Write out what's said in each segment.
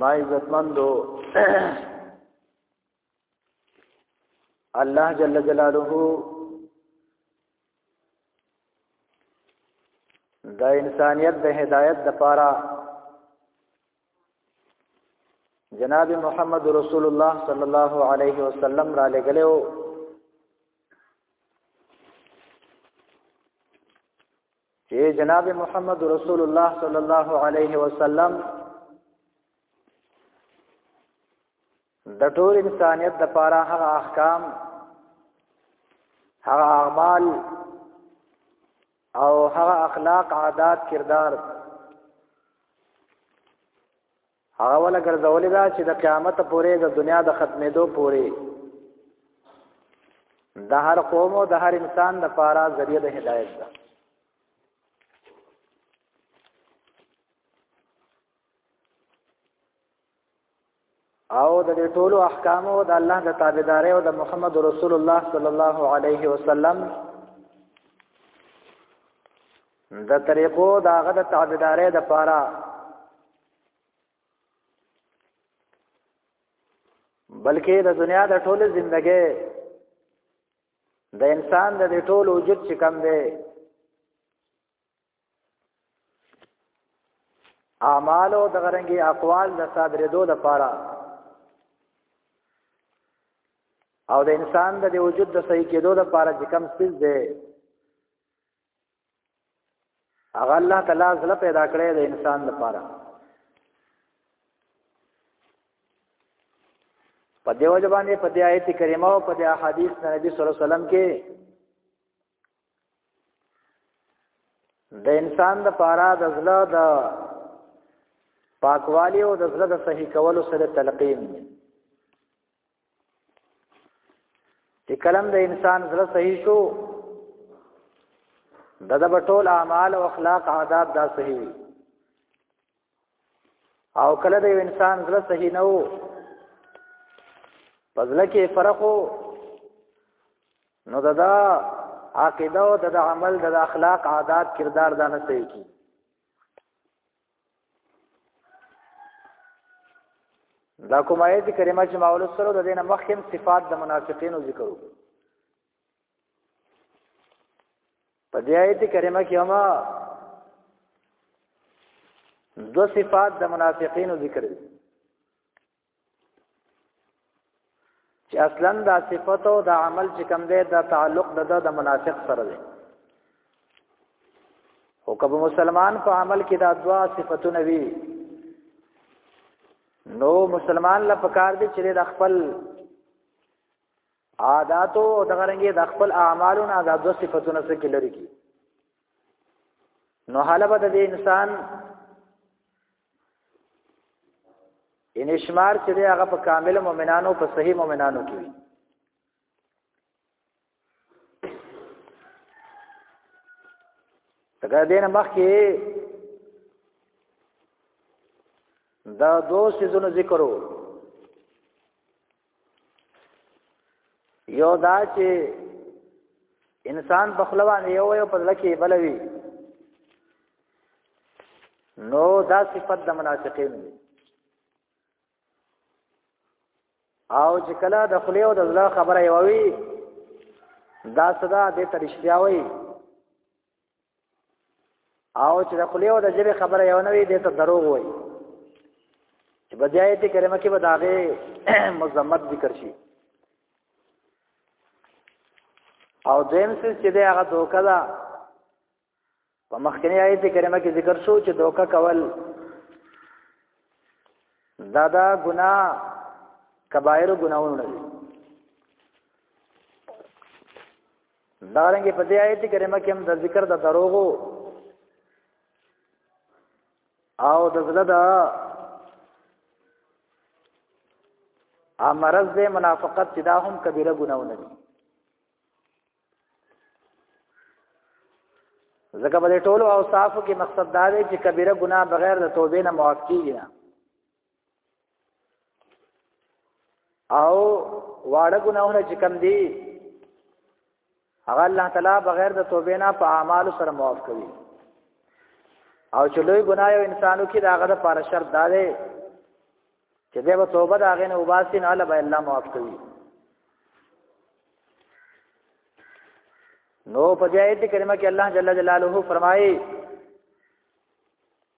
ما عزتمندو الله جل جلاله د انسانیت د هدایت د پاره جناب محمد رسول الله صلی الله علیه وسلم را لګلو چې جناب محمد رسول الله صلی الله علیه وسلم د ټول انسانیت د پاره هغه احکام هغه اعمال او هغه اخلاق عادات کردار هغه ولا ګرځولې دا چې د قیامت پورې د دنیا د ختمېدو پورې د هر قوم او د هر انسان د پاره ذریعہ د هدایت ده او د دې ټولو احکامو د الله د تابعداري او د محمد رسول الله صلی الله علیه وسلم د طریقو داغه د تابعداري د پاره بلکې د دنیا د ټوله زندګۍ د انسان د ټول وجود چې کم دی اعمال او د غرنګي اقوال د صادرېدو لپاره او د انسان د وجود د صحیح کېدو لپاره چې کم سیز دی هغه الله تعالی زله پیدا کړی د انسان لپاره په دیو ځبانه په دې آیت کریمه او په دې احادیث نبی صلی الله علیه وسلم کې د انسان د پاره د زړه د پاکوالی او د زړه د صحیح کولو سره تلقین چې کلم د انسان زړه صحیح شو د د ټول اعمال او اخلاق عادات دا صحیح وي او کله د انسان زړه صحیح نه وو پزله کې فرق وو نو دا, دا عقیده او د عمل د اخلاق عادات کردار دا نه صحیح کی دا کوم آیت کریمه چې ماول سره د دینه مخکم صفات د منافقینو ذکر وو په دې آیت کریمه کې هم دو صفات د منافقینو ذکر دي چې اصلا دا صفت او دا عمل چې کوم دی دا تعلق د د منافق سره دی او کبه مسلمان په عمل کې دا دوا صفاتونه وي نو مسلمان لا پکار دي چې د خپل عادت او د غرنګي د خپل اعمالو نه دا دوا صفاتونه څخه کې لري کی نو حاله به د انسان ان اشمار چې دی هغه په کامل مؤمنانو په صحیح مؤمنانو کې وي تګه دینه مخکې دا دو سيزونو ذکرو یو دا چې انسان بخلوان یو یو په لکه بلوي نو دا صفت د منافقین دی او چې کله د خلی او د زړه خبره یووي دا صدا د ترشتیا وي او چې د خلیو د جبه خبره یو نه وي د ته دروغ وایي چې بدایت کریمه کې بداغه مذمت ذکر شي او دیم څه چې دا هغه دوکه ده په مخکنی آیت کریمه کې ذکر شو چې دوکه کول دا دا ګناه کبایر ګناونه دي دا رنګ په دې آیت کریمه کې هم د ذکر د دروغو او د زړه د امرز د منافقت چې دا هم کبیره ګناونه دي ځکه په دې ټولو اوصافو کې مقصد دا دی چې کبیره ګناه بغیر د توبې نه معاف کیږي نه او واړه ګناهونه چې کم دي هغه الله تعالی بغیر د توبې نه په اعمالو سره معاف کوي او چې لوی ګناه یو انسانو کې داغه د پاره شرط دا دی چې دې به توبه داغه نه وباسي نه الله به الله معاف کوي نو په دې آیت کریمه کې الله جل جلاله فرمایي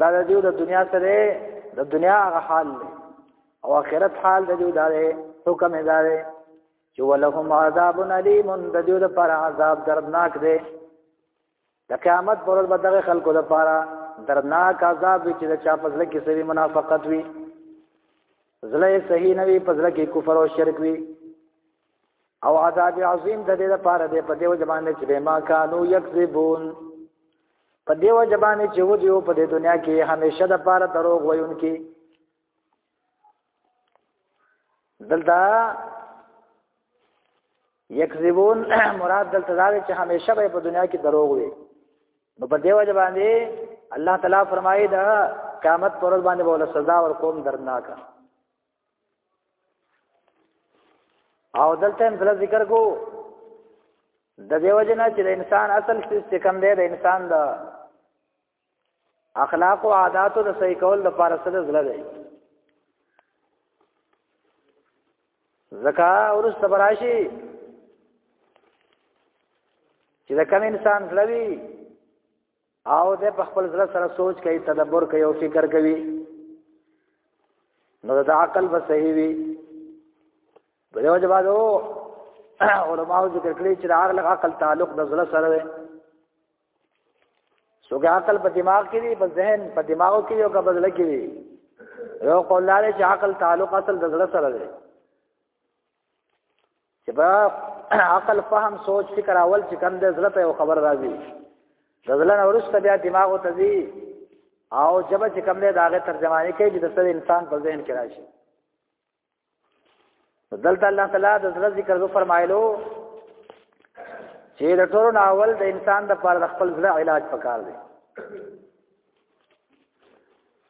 دا د دیو د دنیا سره د دنیا هغه حال دی او آخرت حال د دیو دا دی حکم یې دا دی چې ولهم عذاب الیم د دیو د پر عذاب دردناک دی د قیامت پر ورځ به دغه خلکو لپاره درناک عذاب چې د چا پزله کې سوي منافقت وي زله صحیح نه وي پزله کې کفر او شرک وي او عذاب عظیم د دې لپاره دی په دیو زبان چې به ما کانو یکذبون په دیو زبان چې و دیو په دې دنیا کې همیشه د لپاره دروغ وایونکي دلته یکذبون مراد دلته دا چې همیشه به په دنیا کې دروغ وي نو په دیو زبان دی الله تعالی فرمایي دا قیامت پر ورځ باندې بوله سزا ور کوم درناکه او دلته هم سره ذکر کو د دیو جنا چې د انسان اصل څه کم دی د انسان د اخلاق او عادتو د صحیح کول لپاره سره زړه دی زکا اور صبراشی چې د کم انسان زړه وي او د په خپل زړه سره سوچ کوي تدبر کوي او فکر کوي نو د عقل به صحیح وي په دې وجه باندې علماء ذکر کړی چې عقل عقل تعلق د زړه سره دی سوګه عقل په دماغ کې دی په ذهن په دماغ کې یو کا بدل کې دی یو قول لري چې عقل تعلق اصل د زړه سره دی چې با عقل فهم سوچ فکر اول چې کم د زړه ته خبر راځي د زړه نه ورسته بیا دماغ ته ځي او جب چې کم له داغه ترجمانی کوي د سر انسان په ذهن کې راشي دلته الله تعالی د زړه ذکر زو فرمایلو چې د ټولو ناول د انسان د پاره د خپل زړه علاج پکار دی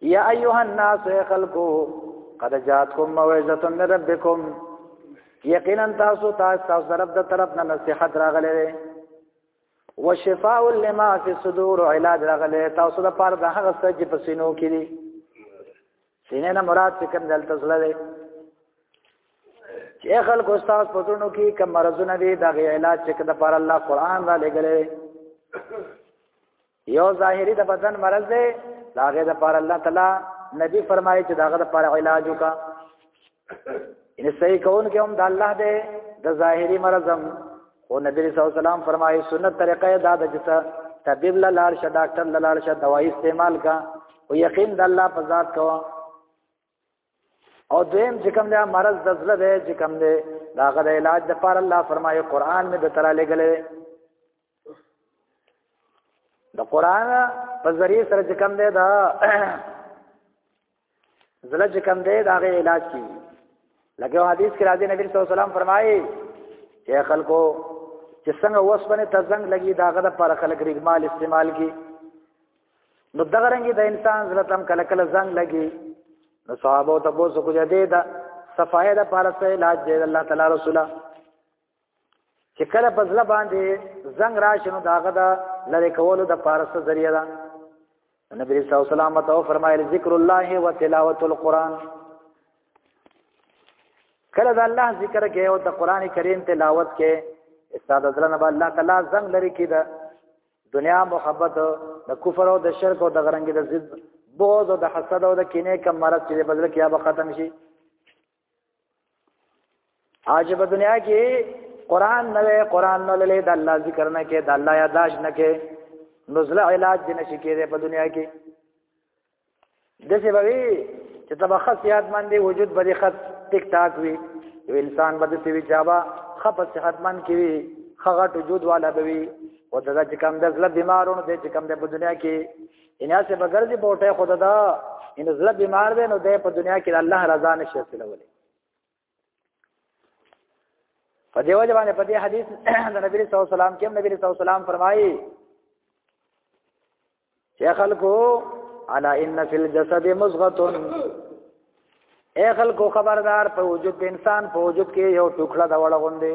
یا ایها الناس خلقو قد جاتکم موعظه من ربکم یقینا تاسو تاسو تاسو رب د طرف نه نصيحت راغله وشفاء لما فی الصدور علاج راغله تاسو د پاره د هغه څه چې په سینو کې دي سینې نه مراد چې کوم دلته زړه دی چې خلکو استاد پتونو کې کوم مرزونه دي دا غي علاج چې د پر الله قران را لګلې یو ظاهری د بدن مرض دی دا غي د پر الله تعالی نبی فرمایي چې داغه د پر علاج وکا ان صحیح کون کې هم د الله دی د ظاهری مرض هم او نبی صلی الله علیه وسلم فرمایي سنت طریقه دا د جته طبيب لا لاړ شه ډاکټر لا لاړ شه دوايي استعمال کا او یقین د الله په ذات کوه او دویم چې کوم دی مرض د زړه دی چې کوم دی دا غد علاج د پاره الله فرمایي قران مې د تراله غلې د قران په ذریعه سره چې کوم دی دا زړه چې کوم دی دا غي علاج کی لکه حدیث کې راځي نبی صلی الله علیه وسلم فرمایي چې خلکو چې څنګه وسپنه تزنګ لګي دا غد پر خلک ریګمال استعمال کی نو دغه رنګ د انسان زړه تم کله کله زنګ لګي نو صحابه ته بوز کو جدي دا صفایه د پاره سه علاج دی الله تعالی رسوله چې کله په ځله باندې زنګ راشنو داغه دا لری کولو د پاره سه ذریعہ ده نبی صلی الله علیه وسلم ته فرمایل ذکر الله و تلاوت القرآن کله د الله ذکر کې او د قران کریم تلاوت کې استاد حضرت الله تعالی زنګ لري کې ده دنیا محبت د کفر او د شرک او د غرنګ د ضد بغض او د حسد او د کینې کم مرض چې په بدل کې به ختم شي عجب دنیا کې قران نه قران نه لې د الله ذکر نه کې د الله یاداش نه کې نزله علاج دې نشي کېږي په دنیا کې د څه بوي چې تبه خط یاد باندې وجود بری خط ټیک ټاک وي یو انسان بده سی وی چابا خپ صحت من کی وي خغټ وجود والا بوي او دا چې کم د زړه بیمارونو د چې کم د په دنیا کې ان اسه بغیر دی بوټه خدا دا ان زړه بیمار دی نو د په دنیا کې الله رضا نشي سلولې په دیو ځبانه په دې حدیث د نبی صلی الله علیه وسلم کې نبی صلی الله علیه وسلم فرمایي چې خلکو الا ان فی الجسد مزغه اے خلکو خبردار په وجود د انسان په وجود کې یو ټوکړه دا وړه غوندې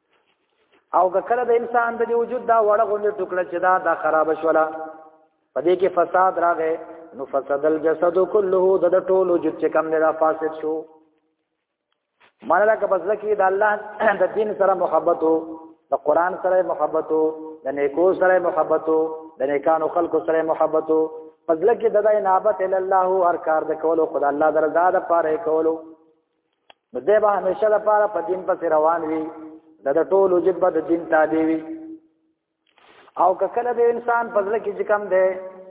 او کله د انسان د وجود دا وړه غونډه ټوکړه چې دا دا خراب شولا پدې کې فساد راغې نو فساد الجسد كله د ټول وجود چې کم نه فاسد شو مانلا که بس لکه د الله د دین سره محبت وو د قران سره محبت وو د نیکو سره محبت وو د نیکانو خلکو سره محبت وو فضل کې د دای نابت ال الله هر کار د کولو خدای الله درزاد پاره کولو نو دی به همیشه لپاره په دین پسې روان وي د د ټول وجود به د دین تابع وي او که کله د انسان په ځل کې چې کم دی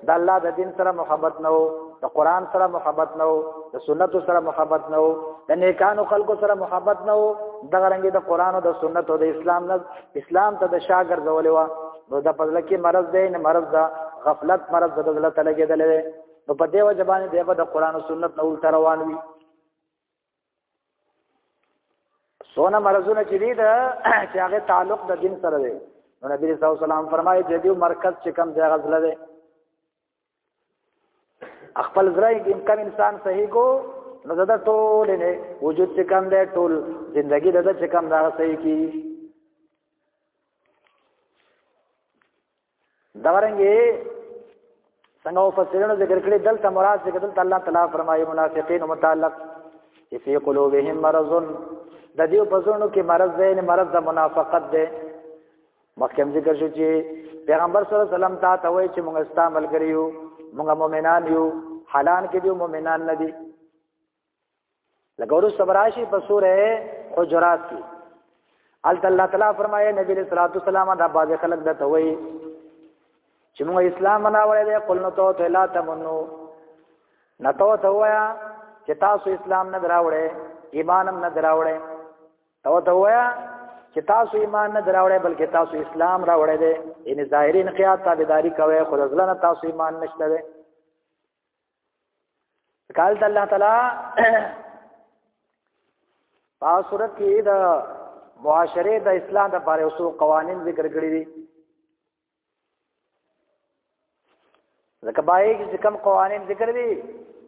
د الله د دین سره محبت نه وو د قران سره محبت نه وو د سنتو سره محبت نه وو د نیکانو خلکو سره محبت نه وو دغه رنګ د قران او د سنت او د اسلام نه اسلام ته د شاګر ځولې و نو د پزله کې مرض دی نه مرض دا غفلت مرض د دلته لګېدلې نو په دې وجه باندې دی په د قران او سنت نه الټ روان وي سونه مرزونه چې دي دا چې هغه تعلق د دین سره دی نو نبی صلی الله علیه وسلم فرمایي چې دیو مرکز چې کم ځای غزله دی خپل ځای کې کم انسان صحیح کو نو زده ټول نه وجود چې کم دی ټول ژوندۍ دغه چې کم دا صحیح کی دا رنګه څنګه په سرونو ذکر کړي دلته مراد ذکر دلته الله تعالی فرمایي منافقین متعلق فی قلوبهم مرض د دې په زړونو کې مرض دی نه مرض د منافقت دی مخکې ذکر شو چې پیغمبر صلی الله علیه وسلم تا ته وایي چې موږ استعمال کړیو موږ مؤمنان یو حالان کې دی مؤمنان نه دي لکه ورسته براشي په سوره حجرات کې الته الله تعالی فرمایي نبی صلی الله علیه وسلم دا باز خلک د توي چې موږ اسلام مناوړې ده قل نو تو ته لا تمنو نتو ته وایا چې تاسو اسلام نه دراوړې ایمان هم نه دراوړې تو ته وایا چې تاسو ایمان نه دراوړې بلکې تاسو اسلام راوړې ده ان ظاهرین قیاد تابعداري کوي خو ځلنه تاسو ایمان نشته ده کال ته الله تعالی په صورت کې د معاشره د اسلام د باره اوسو قوانين ذکر کړی دي ځکه باید چې کم قوانين ذکر دي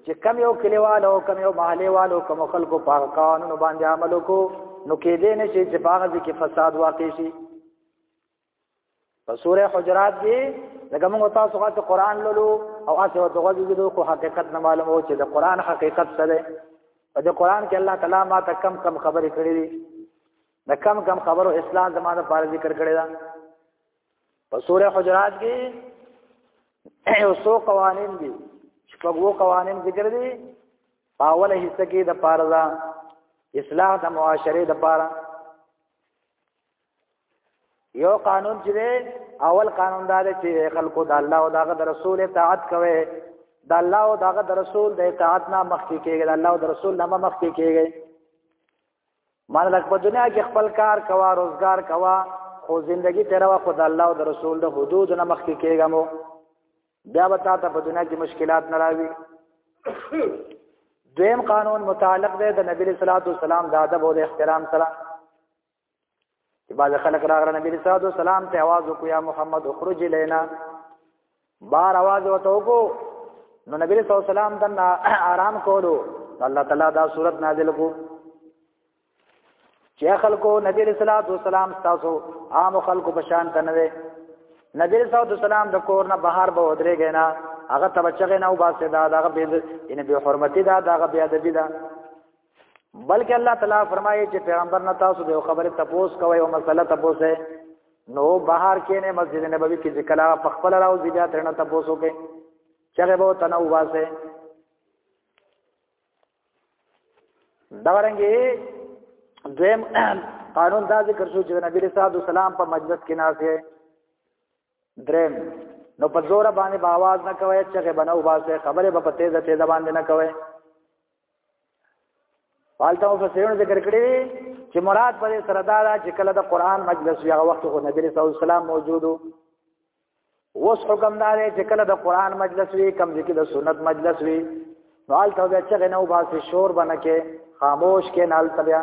چې کم یو کلیوالو کم یو محليوالو کم خلکو په قانون باندې عمل وکړو نو کې دې نشي چې باغ دې کې فساد واقع شي په سوره حجرات کې لکه موږ تاسو غواړو قرآن لولو او تاسو ته غواړو چې د حقیقت نه معلومو چې د قرآن حقیقت څه دی په دې قرآن کې الله تعالی ما ته کم کم خبرې کړې دي د کم کم خبرو اسلام زمانه پر ذکر کړی دا په سوره حجرات کې یو څو قوانین دي شپږو قوانین ذکر دي په اوله حصہ کې د پارزا اصلاح د معاشره د پاره یو قانون چې اول قانون دا دی چې خلکو د الله او دغه د رسول اطاعت کوي د الله او دغه د رسول د اطاعت نه مخکې کېږي د الله او د رسول نه مخکې کېږي مان لک په دنیا کې خپل کار کوا روزګار کوا خو زندگی تیرا وا خو د الله او د رسول د حدود نه مخکې کېږي مو بیا به تا ته په دنیا کې مشکلات نه راوي دویم قانون متعلق دی د نبی صلی الله علیه وسلم د ادب او احترام سره چې بعض خلک راغله نبی صلی الله سلام ته आवाज وکړ یا محمد اخرج لینا بار आवाज وته وکړو نو نبی صلی الله سلام د آرام کولو الله تعالی دا صورت نازل کو چې خلکو نبی صلی الله علیه وسلم تاسو عام خلکو په شان تنوي نبی صلی الله علیه وسلم د کور نه بهر به ودرېږي نه هغه تبچغه نه وباسه دا دغه به ان به حرمتي دا دغه بیا د دې دا بلکې الله تعالی فرمایي چې پیغمبر نه تاسو د خبره تپوس کوي او مسله تپوس ہے نو بهر کې نه مسجد نبوي کې ذکر هغه په خپل راو ځیا ترنه تپوس وکي چغه به تنو واسه دا ورنګي دویم قانون دا ذکر شو چې نبی رسول الله سلام په مجلس کې ناشې درم نو په زور باندې باواز نه کوي چې بنو واسه خبره به په تیزه تیزه باندې نه کوي پالته مفسرونو ذکر کړی چې مراد په سره دا ده چې کله د قران مجلس یا وخت خو نبی صلی الله علیه وسلم موجودو وس حکم دار چې کله د قران مجلس وی کم ځکه د سنت مجلس وی نوال ته بیا چې غنو باسي شور بنکه خاموش کې نال تبیا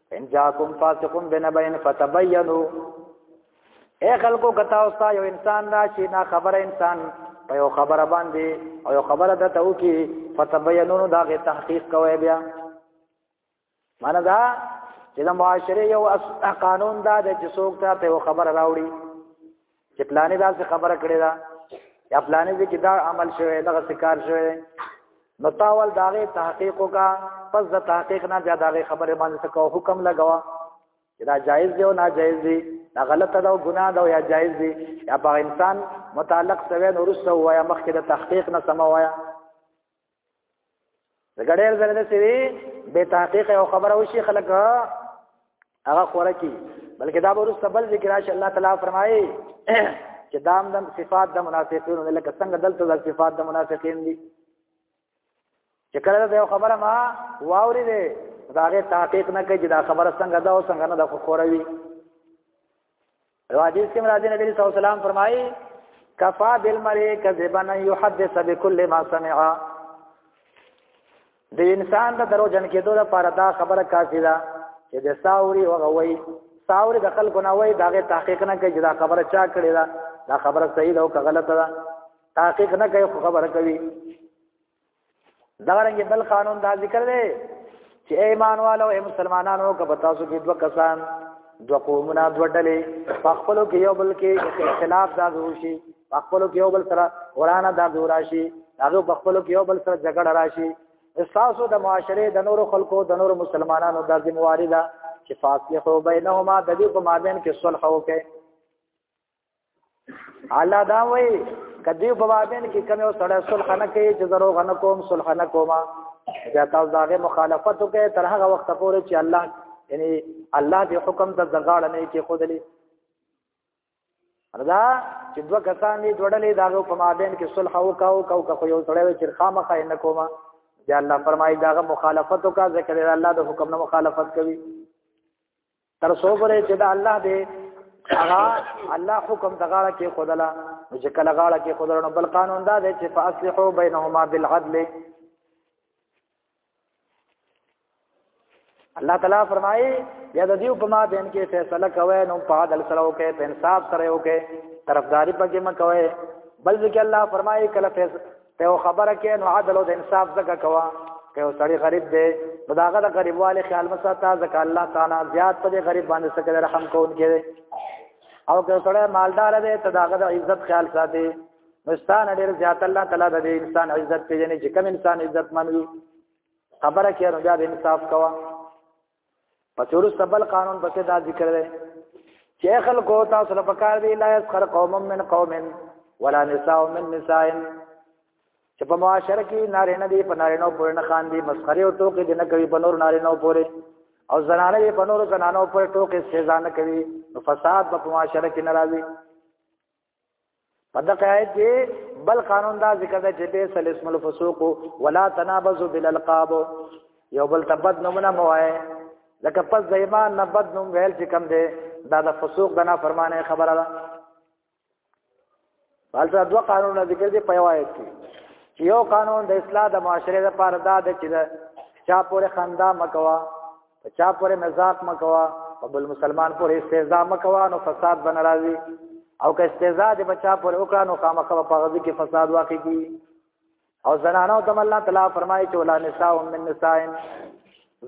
ان جاکم فاسقون بنبین فتبینو اے خلکو کتا اوستا یو انسان دا چې نا خبر انسان په یو خبره باندې او یو خبره د تو کې فتبینونو دا غي تحقیق کوي بیا معنی دا چې د معاشره یو قانون دا د جسوک ته په خبره راوړي چې پلانې دا څه خبره کړې ده یا پلانې دې کې دا عمل شوی دا ذکر شوی نو تاول داغه تحقیق کا پس د تحقیق نه بیا داغه خبره باندې څه کو حکم لګوا چې دا جایز دی او ناجایز دی دا غلط ده او ګناه ده یا جایز دی یا په انسان متعلق سوي نورسته وایا مخکې د تحقیق نه سم وایا د ګډیر زره د سری به تحقیق او خبره وشي خلک هغه خوره کی بلکې دا ورس تبل ذکر اش الله تعالی فرمایي چې دام دم صفات د منافقین لکه څنګه دلته د صفات د منافقین دي چې کله دا خبره ما واوري دي دا غي تحقیق نه کوي دا خبره څنګه دا او څنګه نه د خوره وي او حدیث کې مراد نبی صلی الله علیه وسلم فرمایي کفا بالمرء کذبا يحدث بكل ما سمع د انسان د درو جن کېدو لپاره دا خبره کافی ده چې د ساوري او غوي ساوري د خلکو نه وای داغه تحقیق نه کوي دا خبره چا کړې ده دا خبره صحیح ده او که غلطه ده تحقیق نه کوي خو خبره کوي دا رنګ بل قانون دا ذکر دی چې ایمان والو اے مسلمانانو کبه تاسو کې دوه کسان دو قومونه دو ډلې په خپلو کې یو بل کې اختلاف دا ظهور شي په خپلو کې یو بل سره ورانه دا ظهور شي هغه په خپلو کې یو بل سره جګړه راشي احساسو د معاشره د نورو خلکو د نورو مسلمانانو د ذمہواری ده چې فاصله خو بینهما د دې په مابین کې صلح وکړي الله دا وای کدی په بابین کې کوم یو سړی صلح نه کوي چې درو غنه کوم صلح نه کوما بیا تاسو داغه مخالفت وکړي تر هغه وخت پورې چې الله یعنی الله دې حکم د زغاړه نه کې خودلی دا چې دوه کسان دې جوړلې داغه په مابین کې صلح وکاو کو کو یو سړی چې خامخا نه کوما یا الله فرمایي داغه مخالفت وکړه ذکر الله د حکم نه مخالفت کوي تر څو پورې چې دا الله دې هغه الله حکم د غاړه کې خدلا نو چې کله غاړه کې خدلا نو بل قانون دا دی چې فاصلحو بینهما بالعدل الله تعالی فرمایي یا د دیو په ما بین کې فیصله کوي نو په عدل سره وکي په انصاف سره وکي طرفداري پکې مکوي بل ځکه الله فرمایي کله فیصله ته یو خبره کې نو عدل او انصاف زکه کوا ته یو سړی غریب دی نو داغه د غریبواله خیال مساته زکه الله تعالی زیات په دې غریب باندې سکه رحم کوونکی دی او که سړی مالدار دی ته داغه د عزت خیال ساتي مستان ډیر زیات الله تعالی د انسان عزت پیژني چې کم انسان عزت منوي خبره کې نو بیا د انصاف کوا پس ورسته بل قانون پسې دا ذکر دی چې خلکو تاسو له پکار دی لا يسخر قوم من قوم ولا نساء من نساء چې په معاشره کې نارینه دی په نارینه پورې نه خان دی مسخره او ټوکې دی نه کوي په نور نارینه پورې او زنانه دی په نور زنانه پورې ټوکې سزا نه کوي نو فساد په معاشره کې ناراضي په دغه آیت کې بل قانون دا ذکر دی چې به سل اسم الفسوق ولا تنابزوا بالالقاب یو بل تبد نمونه موای لکه پس د ایمان نه بد نوم ویل چې کم دی دا د فسوق د نافرمانه خبره ده بلته دوه قانونونه ذکر دي په آیت کې یو قانون د اصلاح د معاشره لپاره دا دی چې چا پورې خندا مکوا په چا پورې مزاق مکوا په بل مسلمان پورې استهزاء مکوا نو فساد بن راځي او که استهزاء دې بچا پورې وکړه نو خامخا په غزي کې فساد واقع کی او زنانو تم الله تعالی فرمایي چې ولا نساء من نساء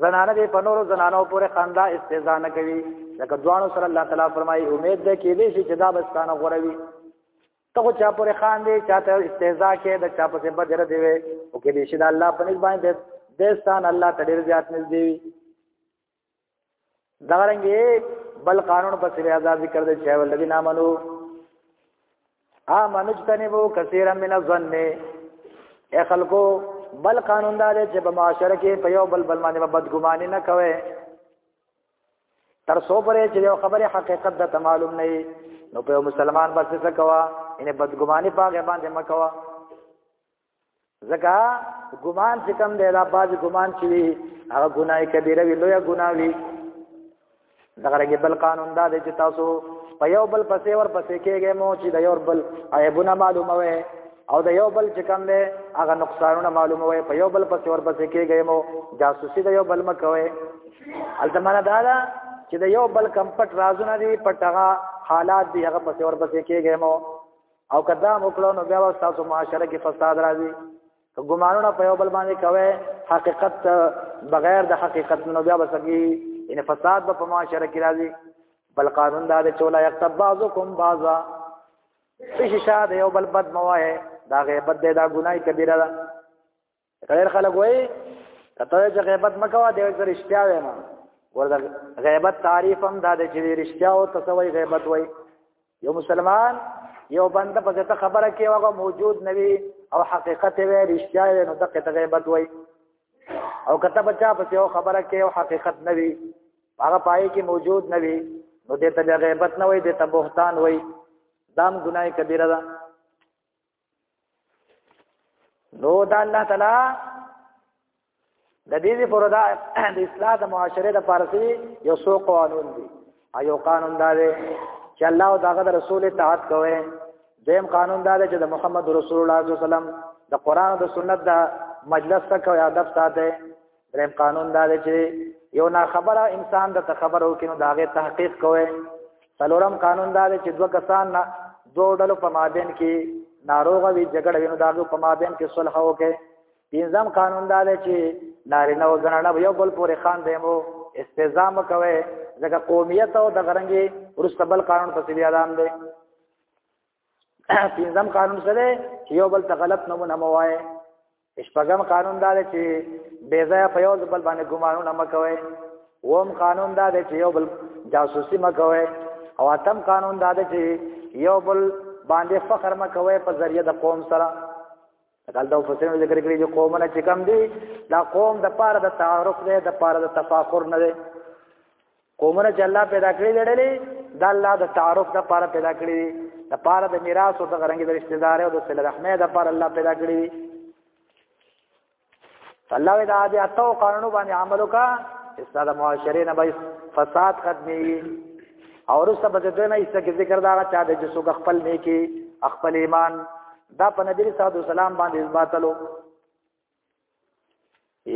زنانه دې په نورو زنانو پورې خندا استهزاء نه کوي لکه دوانو سره الله تعالی فرمایي امید ده کې دې چې دا بستانه غوروي ته خو چا پورې خان دی چا ته استهزاء کې د چا په څیر بدر دی وي او کې دې شي د الله په نس باندې دستان الله ته ډیر زیات نږدې وي دا رنګي بل قانون په سری آزاد ذکر دی چې ولدي نامنو ا منجتنبو کثیر من الظن اے خلکو بل قانون دا دی چې په معاشره کې په یو بل بل باندې بدګماني نه کوي تر څو پرې چې یو خبره حقیقت د معلوم نه وي نو په مسلمان باندې څه کوا ان بدګماني پاګه باندې مکوا ځکه ګمان چې کم دی دا باز ګمان چې وي هغه ګناي کبیره وي لوی ګنا وي دغه رګ بل قانون دا دی چې تاسو په یو بل پسې ور پسې کېږئ مو چې د یو بل عیبونه معلوموي او د یو بل چې کوم دی هغه نقصانونه معلوموي په یو بل پسې ورپسې کېږئ مو جاسوسي د یو بل مه کوئ هلته معنا دا ده چې د یو بل کم پټ رازونه دي پټ هغه حالات دي هغه پسې ورپسې کېږئ مو او که دا وکړو نو بیا به ستاسو معاشره کې فساد راځي که ګمانونه په یو بل باندې کوئ حقیقت بغیر د حقیقت نو بیا به سګي ان فساد به په معاشره کې راځي بل قانون دا دی چې ولا یکتب بعضکم بعضا پیش شاه د یو بل بد مواه دا غیبت دی دا ګناي کبیره ده ډېر خلک وایي کته چې غیبت مکوا دی چې رښتیا وایم ورته غیبت تعریف هم دا د چې رښتیا او تسوي غیبت وایي یو مسلمان یو بنده په ته خبره کې هغه موجود نوي او حقیقت وي رښتیا وي نو دغه ته غیبت وایي او کته بچا په یو خبره کې یو حقیقت نه وي هغه پای کې موجود نه وي نو دې ته غیبت نه وي دې ته بهتان وي دام ګناي کبیره ده نو دا الله تعالی د دې لپاره دا د اصلاح د معاشره د فارسی یو څو قانون دي ایو قانون دا دی چې الله او داغه رسول اطاعت کوي دیم قانون دا دی چې د محمد رسول الله صلی الله علیه وسلم د قران او د سنت د مجلس څخه او ادب ساته دریم قانون دا دی چې یو نا خبره انسان د خبر او کینو داغه تحقیق کوي څلورم قانون دا دی چې دوه کسان نه دوه ډلو په مابین کې ناروغه وي جګړه وینو داغه په مابین کې صلح وکړي پنځم قانون دا دی چې نارینه او زنانه به یو بل پورې خان دیمو استزام کوي ځکه قومیت او د غرنګي ورسته بل قانون په سبي اعلان دی پنځم قانون سره چې یو بل ته غلط نمونه مو وایي شپږم قانون دا دی چې بې ځای په یو بل باندې ګمانونه مکوي وم قانون دا دی چې یو بل جاسوسي مکوي او اتم قانون دا دی چې یو بل باندې فخر مکوي په ذریعہ د قوم سره دغه د مفسرینو ذکر کړی چې قومونه چې کم دي دا قوم د پاره د تعارف نه د پاره د تفاخر نه دي قومونه چې الله پیدا کړی لړلې دا الله د تعارف د پاره پیدا کړی د پاره د میراث او د غرنګ د رشتہ دار او د صله رحمه د پاره الله پیدا کړی الله وی دا دې اتو قانونو باندې عمل وکا استاد معاشره نه به فساد ختمي او رسته به دې نه ایسته ذکر دا چا دې چې څوک خپل نه کې خپل ایمان دا په نبی صلی الله علیه وسلم باندې اثباتلو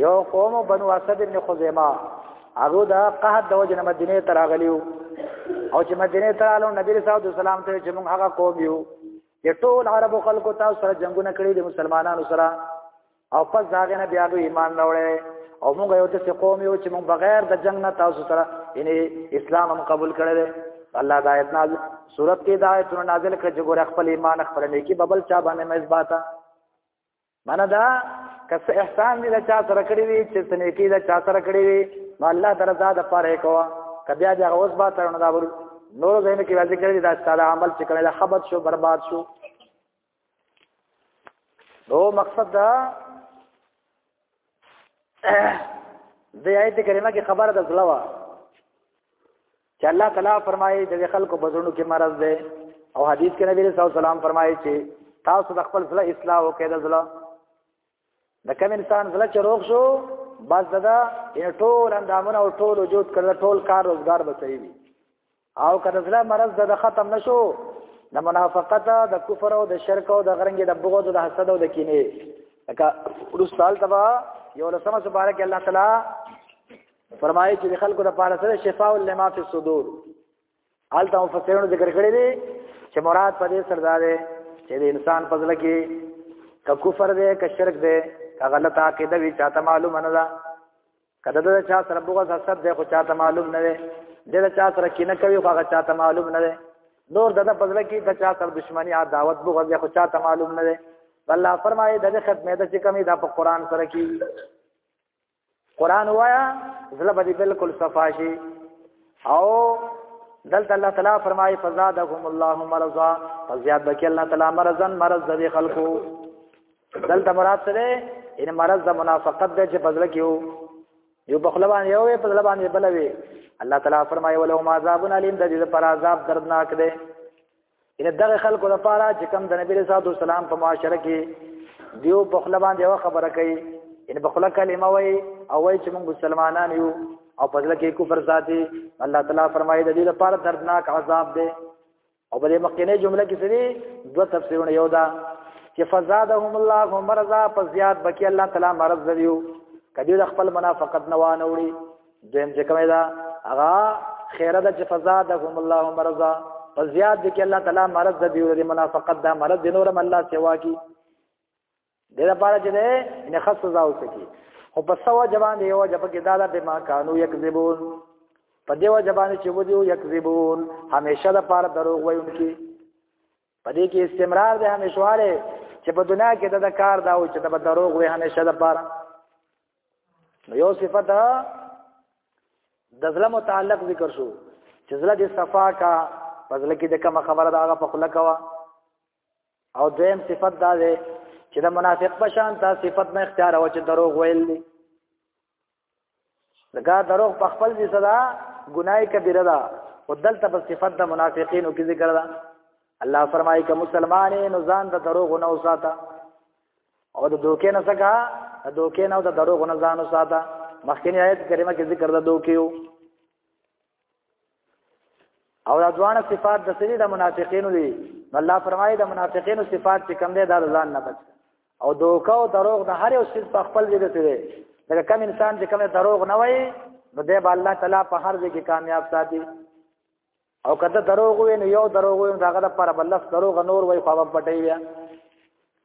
یو قوم بنو اسد ابن خزیمه هغه دا قحط د وجه مدینه ته راغلیو او چې مدینه ته راغلو نبی صلی الله علیه وسلم ته چې موږ هغه قوم یو ټول عربو خلکو تاسو سره جنگونه کړی دي مسلمانانو سره او پس داغه نه بیا دوی ایمان راوړی او موږ یو د قوم یو چې موږ بغیر د جنگ نه تاسو سره یعنی اسلام هم قبول کړی دی الله د آیت نازل صورت کې د آیت نازل کړ چې ګور خپل ایمان خپل نیکی ببل چا باندې مې اثباتا معنی دا کس احسان دې چا سره کړی وي چې سنیکی دا چا سره کړی وي نو الله درزا د پاره کوا کبیا دا اوس با ترونه دا ور نور زین کې راځي کړی دا ستاره عمل چې کړی دا خبر شو برباد شو نو مقصد دا د آیت کریمه کې خبره د زلوا چې الله تعالی فرمایي د خلکو بزرونو کې مرض ده او حدیث کې نبی رسول سلام فرمایي چې تاسو د خپل زړه اصلاح وکړئ د زړه د کوم انسان زړه چې روغ شو بس ددا یې ټول اندامونه او ټول وجود کړه ټول کار روزګار به صحیح وي او کله زړه مرض د ختم نشو د منافقت د کفر او د شرک او د غرنګ د بغض او د حسد او د کینې لکه ورسال تبا یو لسمه سبحانه کې الله تعالی فرمایي چې خلکو د پاره سره شفاء لما فی الصدور حال ته مفسرونو ذکر کړی دی چې مراد په دې سره ده چې د انسان په ځل کې ک کفر دی ک شرک دی ک غلط عقیده وی چاته معلوم نه ده کله دا چا سره بغض حسد دی خو چاته معلوم نه دی دغه چا سره کینه کوي خو هغه چاته معلوم نه دی نور دغه په ځل کې د چا سره دښمنی عداوت بغض خو چاته معلوم نه دی الله فرمایي دغه خدمت چې کمی دا په قران سره کې قران وایا زله به بالکل صفا شي او دلته الله تعالی فرمایي فزادهم الله مرضا فزياد بک الله تعالی مرضن مرض ذي خلقو دلته مراد سره ان مرض د منافقت د چې بدل کیو یو په خلبان یو په خلبان بلوي الله تعالی فرمایي ولهم عذاب الیم د دې پر عذاب دردناک دی ان دغه خلکو لپاره چې کوم د نبی رسول الله سلام په معاشره کې دیو په خپل باندې یو خبره کوي ان په خپل کلمه وای او وای چې موږ مسلمانان یو او په ځل کې کفر ذاتي الله تعالی فرمایي د دې لپاره دردناک عذاب دی او په دې مخکنه جمله کې سړي دوه تفسیرونه یو دا چې فزادهم الله مرضا په زیات بکی الله تعالی مرض دیو کدی د خپل منافقت نه وانه وړي دویم چې کومه دا هغه خیره د جفزا د هم الله مرزا په زیاد دي کې الله تعالی مرز د دیو د منافقت دا مرز د نورم الله سوا کی د لپاره چې نه خص سزا وسکی او په سوا جوان دی او جب کې دا د بما کانو یکذبون په دیو جبان چې و دیو یکذبون همیشه د پاره دروغ وایونکي په دې کې استمرار د همیشواله چې په دنیا کې د کار دا و چې د دروغ وي همیشه د پاره نو یو صفت د زړه متعلق ذکر شو چې زړه د صفا کا پزله کې د کوم خبره دا هغه په خله کوا او دویم صفت دا ده چې د منافق په شان تا صفت نه اختیار او چې دروغ ویل دي لکه دروغ په خپل دي صدا ګناي کبیره ده او دلته په صفت د منافقینو کې ذکر ده الله فرمایي که مسلمان نو ځان د دروغ نه وساته او د دوکې نه څخه د دوکې نه او د دروغ نه ځان وساته مخکنی آیت کریمه کې ذکر ده دوکې او دا دوانه صفات د سړي د منافقینو دي الله فرمایي د منافقینو صفات چې کم دي دا ځان نه بچ او دوکا او دروغ د هر یو څه په خپل ځای ته دي دا کم انسان چې کم دروغ نه وایي نو دی به الله تعالی په هر ځای کې کامیاب ساتي او کله دروغ وي نو یو دروغ وي داغه د پر بلف دروغ نور وي خو په پټي وي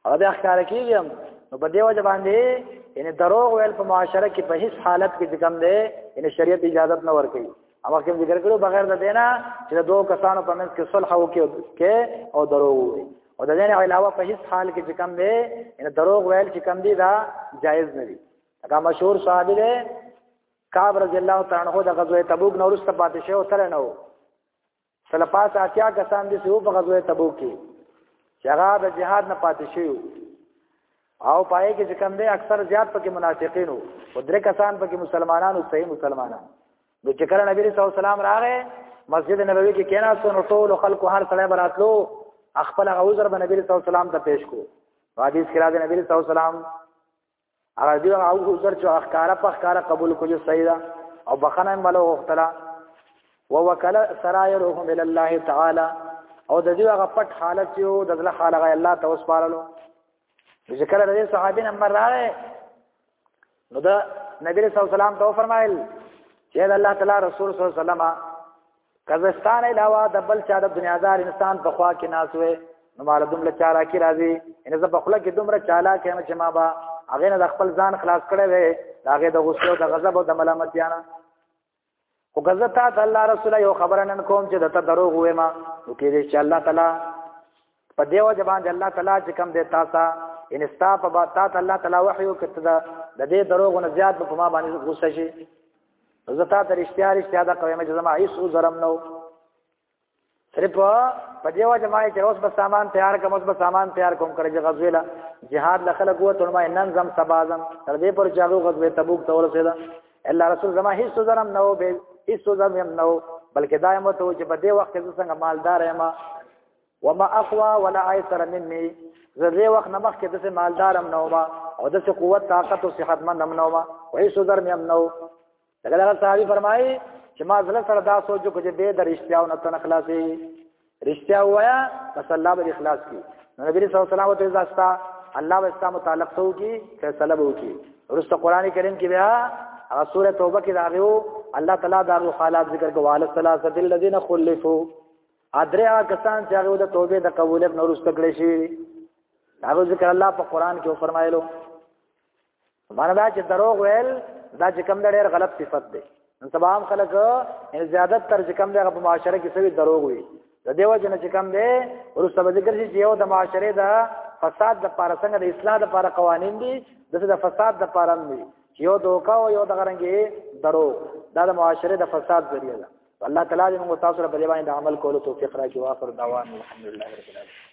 هغه بیا ښکار کیږي نو په دیو ځبان دی ان دروغ ویل په معاشره کې په هیڅ حالت کې ځکم دی ان شریعت اجازه نه ورکوي اما کوم ذکر کړو بغیر د دینا چې د دوه کسانو په منځ کې صلح وکړي کې او دروغ وي او د دې علاوه په هیڅ حال کې ځکم دی ان دروغ ویل چې کم دی دا جایز نه دی دا مشهور صحابي دی کعب رضی الله تعالی عنہ د غزوه تبوک نورسته پاتې شو تر نه سره پاس اتیا کسان دي سو په غزوه تبوک کې چې هغه د جهاد نه پاتې شي او پای کې چې کم دي اکثر زیات پکې منافقین وو او درې کسان پکې مسلمانانو صحیح مسلمانان نو چې کله نبی رسول سلام راغې مسجد نبوي کې کېنا سن ټول خلکو هر سړی براتلو خپل غوزر به نبی رسول سلام ته پیش کو حدیث کې راځي نبی رسول سلام هغه دې او عذر چې اخکارا په اخکارا قبول کوجه صحیح ده او بخنه مله وختلا ووکل سرایرهم الى الله تعالی او د دې هغه پټ حالت یو د الله حالغ الله ته وسپارلو چې کله د صحابي نمبر راغی نو دا نبی رسول الله صلی الله علیه وسلم ته فرمایل چې الله تعالی رسول صلی الله علیه وسلم قزستان علاوه د بل چا د دنیادار انسان په خوا کې ناس وي نو مال دومره چالاکی راځي ان زه په خله کې دومره چالاک یم چې ما با هغه نه د خپل ځان خلاص کړی وي هغه د غصې او د غضب او د ملامتیا نه خو غزه تا ته الله رسول یو خبره نن کوم چې دته دروغ وې ما نو کې دې چې الله تعالی په دې وجه باندې الله تعالی چې کوم دی تا ته ان ستا په با تا ته الله تعالی وحی وکړ ته د دې دروغ نه زیات په ما باندې غوسه شي زتا ته رښتیا رښتیا دا کوي چې زما هیڅ عذرم نه صرف په دې وجه باندې چې اوس به سامان تیار کوم اوس به سامان تیار کوم کړی چې غزوه لا jihad له خلک وو ته ما نن زم سبازم تر دې پر چې هغه غزوه تبوک ته ورسېده الله رسول زما هیڅ عذرم نه و به هیڅ عذرم نه و بلکې دایمه ته چې په دې وخت کې څنګه مالدار یم وما اقوا ولا ايسر مني زه وخت نمخ کې دسه مالدارم نه وما او دسه قوت طاقت او صحت مند نه وما وای سو در مې هم نو دغه دغه صحابي فرمایي چې ما زله سره دا سوچ کو چې به د رښتیا او نه تن خلاصي رښتیا وایا بس الله به اخلاص کی نبی صلی الله علیه وسلم ته ځاستا الله به استا متعلق سو کی فیصله وو کی ورسته قران کریم کې بیا هغه سوره توبه کې راغیو الله تعالی دا حالات ذکر کوي والصلاه الذين خلفوا ادرې هغه کسان چې هغه د توبې د قبولیت نه وروسته کړی شي هغه ذکر الله په قران کې فرمایلو معنی دا چې دروغ ویل دا چې کم ډېر غلط صفت دی نن سبا هم خلک ان زیادت تر چې کم دی په معاشره کې سوي دروغ وي د دیو جن چې کم دی ورسته به ذکر شي چې یو د معاشره دا فساد د پاره څنګه د اصلاح د پاره قوانين دي دغه د فساد د پاره دي یو دوکا او یو د غرنګي درو دا د معاشره د فساد ذریعہ ده الله تعالی دې موږ تاسو سره په دې باندې د عمل کولو توفیق راکړي او اخر دعوان الحمدلله رب العالمین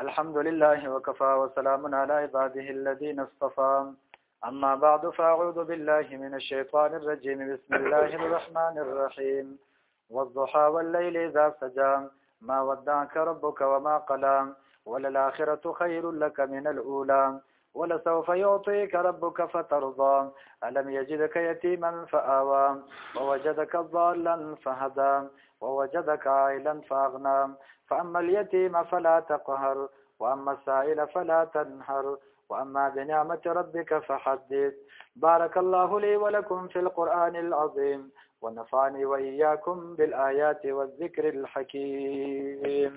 الحمد لله وكفى وسلام على عباده الذين اصطفى أما بعد فأعوذ بالله من الشيطان الرجيم بسم الله الرحمن الرحيم والضحى والليل إذا سجى ما ودعك ربك وما قلى وللآخرة خير لك من الأولى ولسوف يعطيك ربك فترضى ألم يجدك يتيما فآوى ووجدك ضالا فهدى ووجدك عائلا فأغنى فأما اليتيم فلا تقهر وأما السائل فلا تنهر وأما بنعمة ربك فحدث بارك الله لي ولكم في القرآن العظيم ونفعني وإياكم بالآيات والذكر الحكيم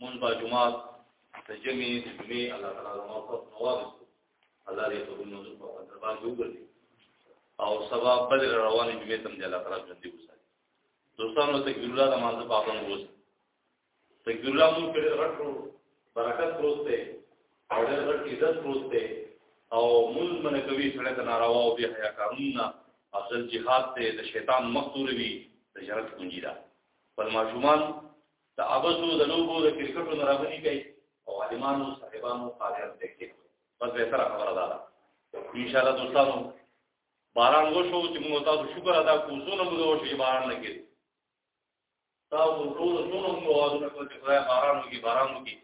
مونږ با جمعات د جمعې د جمعې الله تعالی د موافق نواز الله دې قبول منظور په دربار کې وګرځي او سبا بدر روانې جمعې تم جلا طرف ژوندې وساتي دوستانو ته ګل الله د مانځه پابند ووس ته ګل الله مونږ په غټ برکت پروت دی او ډېر غټ عزت پروت دی او مونږ باندې کوي سره د ناروا او بی حیا کارونه افضل جهاد ته د شیطان مخ توروي د جنت کنجی ده پر ماشومان د ابسو د لوبو د کرکټو نه راغلي کوي او عالمانو صاحبانو قادر دې کې بس به تر خبره ده ان شاء الله دوستانو باران وشو چې موږ تاسو شکر ادا کوو زونه موږ وشو چې باران نه کېږي تاسو ټول زونه موږ وازو نه کوو چې خدای باران وکړي باران وکړي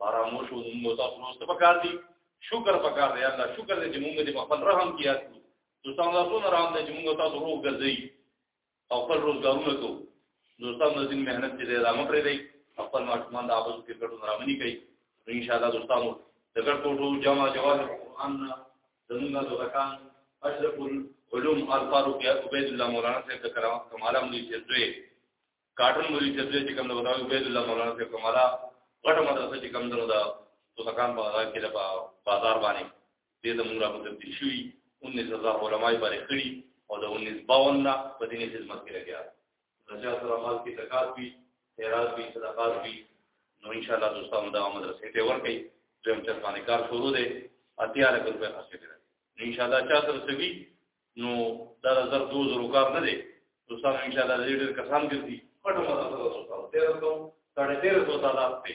باران وشو موږ تاسو نو څه پکار دي شکر پکار دی الله شکر دې چې موږ دې په خپل رحم کې یاد کړو دوستانو تاسو نه رحم دې چې موږ تاسو روغ ګرځي او خپل روزګارونه کو دوستان د دین مهنت دې ادامه پرې دی خپل ماشومان د اوبو کې ګټو رامنی کوي ان شاء الله دوستانو د ګټو ټول جمع جواز قرآن زمونږ د وکان اشرف العلوم الفاروق عبید الله مولانا صاحب د کرامت کماله مولوی چې دوی کاټن مولوی چې دوی چې کوم د وکان عبید الله مولانا صاحب کماله غټه مدرسه چې کوم درو دا د وکان په هغه کې د بازار باندې دې زموږ را متبدل شوي 19000 علماء باندې کړی او د 1952 نه په دیني خدمت کې لګیا رجا سره مال کې زکات وی خیرات وی صدقات وی نو ان شاء الله دوستانو دا مدرسې ته ورکړي دویم چر باندې کار شروع دی اتیا لک روپے خرچ کړي ان شاء الله چا سره سوي نو دا زر 2000 کار نه دی دوستانو ان شاء الله ډېر کسان ګرځي پټه مدرسه ده دوستانو 1300 1350 تعداد ته